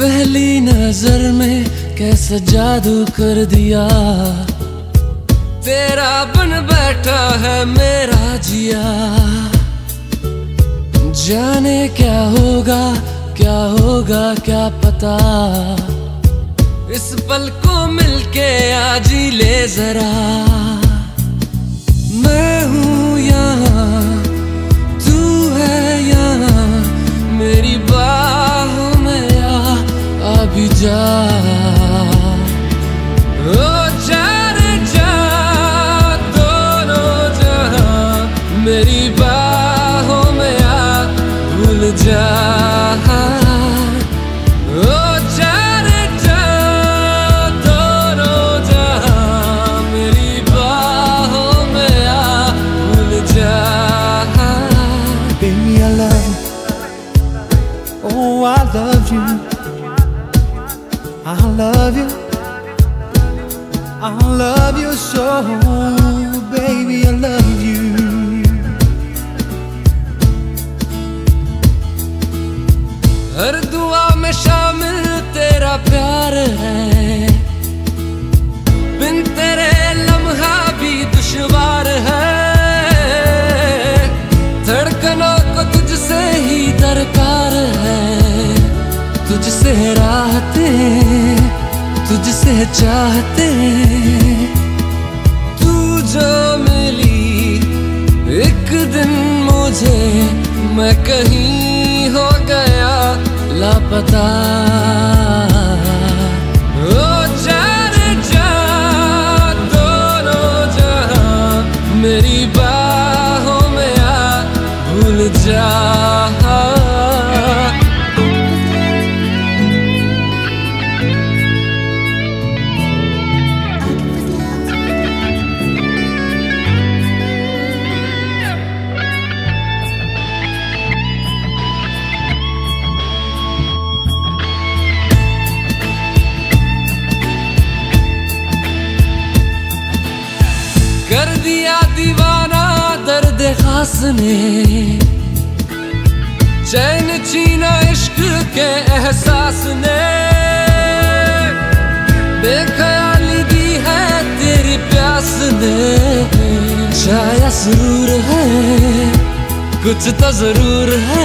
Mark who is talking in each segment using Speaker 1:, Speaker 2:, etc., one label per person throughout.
Speaker 1: पहली नज़र में कैसा जादू कर दिया। तेरा बन बैठा है मेरा जिया। जाने क्या होगा क्या होगा, क्या पता। इस पल को मिलके आज ले जरा। मेरी बाहों में आ भूल जा ओ जा रे जा दोनों जहाँ जा
Speaker 2: Baby, I love you. Oh, I love you. I love you. I love you so, baby. I love you.
Speaker 1: हर दुआ में शामिल तेरा प्यार है बिन तेरे लम्हा भी दुश्वार है धड़कनों को तुझसे ही दरकार है तुझसे राहते तुझसे चाहते तू जो मिली, एक दिन मुझे मैं कहीं हो गया, लापता। ओ जा जा, दोनों जहाँ मेरी बाहों में आ, भूल जा। खास ने चैन छीना इश्क के एहसास ने बेख्याली दी है तेरी प्यास ने शाया सुरूर है कुछ तो ज़रूर है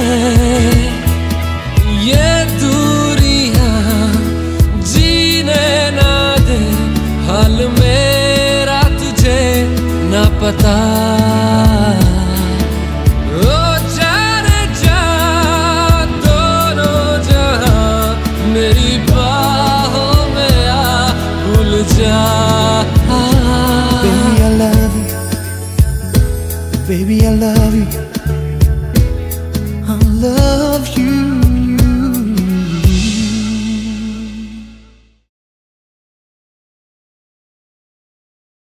Speaker 1: ये दूरियाँ जीने ना दे हाल मेरा तुझे ना पता मेरी बाहों में आ भूल जा।
Speaker 2: Baby I love you. Baby I love you. I love you.